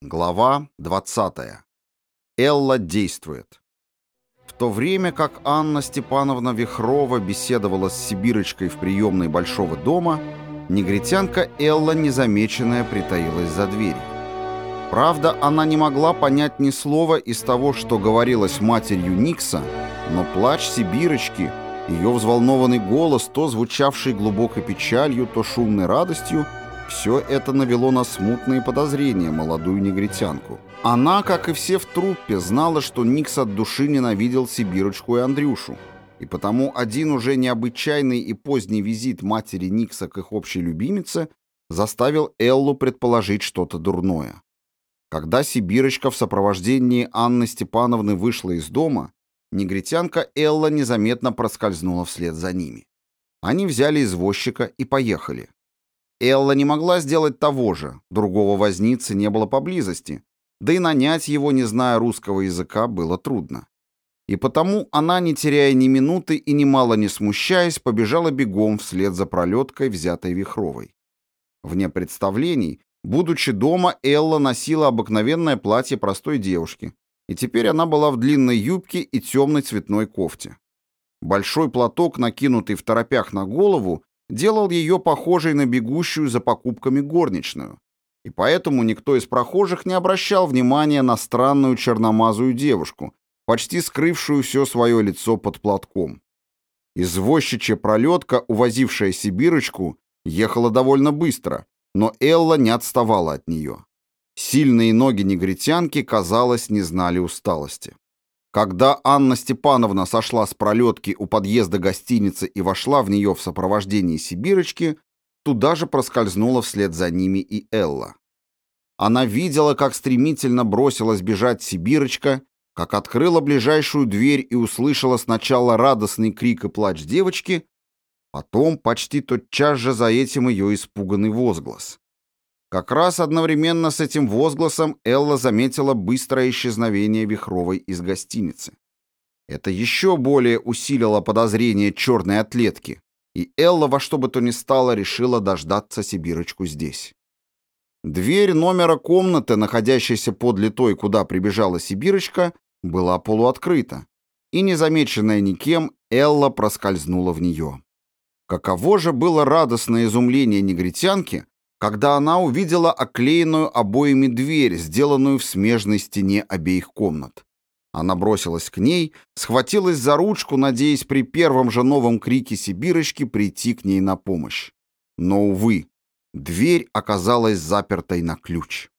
Глава 20. Элла действует. В то время как Анна Степановна Вихрова беседовала с Сибирочкой в приемной Большого дома, негритянка Элла, незамеченная, притаилась за дверью. Правда, она не могла понять ни слова из того, что говорилось матерью Никса, но плач Сибирочки, ее взволнованный голос, то звучавший глубокой печалью, то шумной радостью — все это навело на смутные подозрения молодую негритянку. Она, как и все в труппе, знала, что Никс от души ненавидел Сибирочку и Андрюшу. И потому один уже необычайный и поздний визит матери Никса к их общей любимице заставил Эллу предположить что-то дурное. Когда Сибирочка в сопровождении Анны Степановны вышла из дома, негритянка Элла незаметно проскользнула вслед за ними. Они взяли извозчика и поехали. Элла не могла сделать того же, другого возницы не было поблизости, да и нанять его, не зная русского языка, было трудно. И потому она, не теряя ни минуты и немало не смущаясь, побежала бегом вслед за пролеткой, взятой Вихровой. Вне представлений, будучи дома, Элла носила обыкновенное платье простой девушки, и теперь она была в длинной юбке и темной цветной кофте. Большой платок, накинутый в торопях на голову, делал ее похожей на бегущую за покупками горничную, и поэтому никто из прохожих не обращал внимания на странную черномазую девушку, почти скрывшую все свое лицо под платком. Извозчичья пролетка, увозившая Сибирочку, ехала довольно быстро, но Элла не отставала от нее. Сильные ноги негритянки, казалось, не знали усталости. Когда Анна Степановна сошла с пролетки у подъезда гостиницы и вошла в нее в сопровождении Сибирочки, туда же проскользнула вслед за ними и Элла. Она видела, как стремительно бросилась бежать Сибирочка, как открыла ближайшую дверь и услышала сначала радостный крик и плач девочки, потом почти тотчас же за этим ее испуганный возглас. Как раз одновременно с этим возгласом Элла заметила быстрое исчезновение Вихровой из гостиницы. Это еще более усилило подозрение черной атлетки, и Элла во что бы то ни стало решила дождаться Сибирочку здесь. Дверь номера комнаты, находящейся подле той, куда прибежала Сибирочка, была полуоткрыта, и, незамеченная никем, Элла проскользнула в нее. Каково же было радостное изумление негритянки, когда она увидела оклеенную обоями дверь, сделанную в смежной стене обеих комнат. Она бросилась к ней, схватилась за ручку, надеясь при первом же новом крике Сибирочки прийти к ней на помощь. Но, увы, дверь оказалась запертой на ключ.